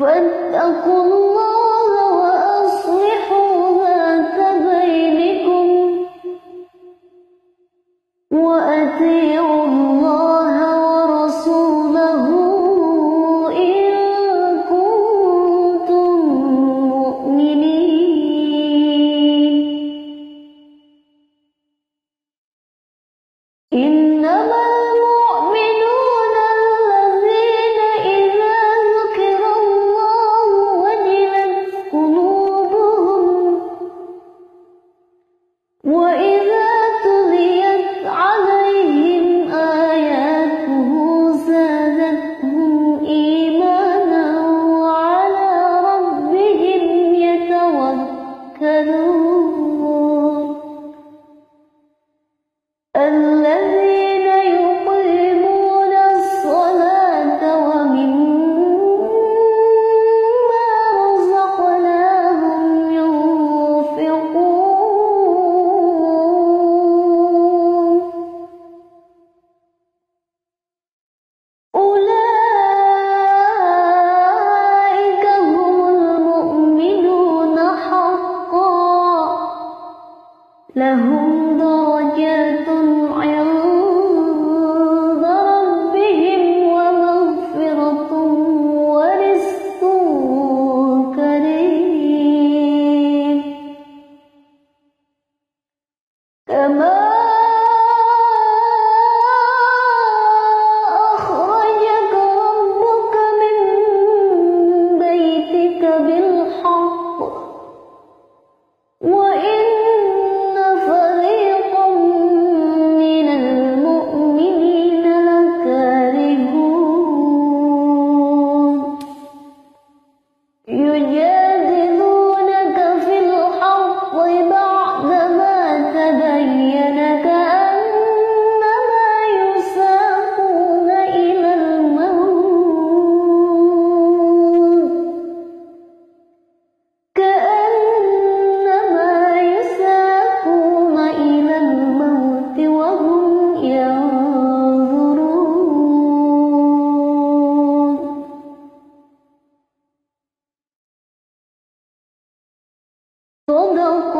فاتقوا الله وأصلحوا ذات بينكم وأتيعوا الله ورسوله إن كنتم مؤمنين. إنما you. لهم درجات عند Oh não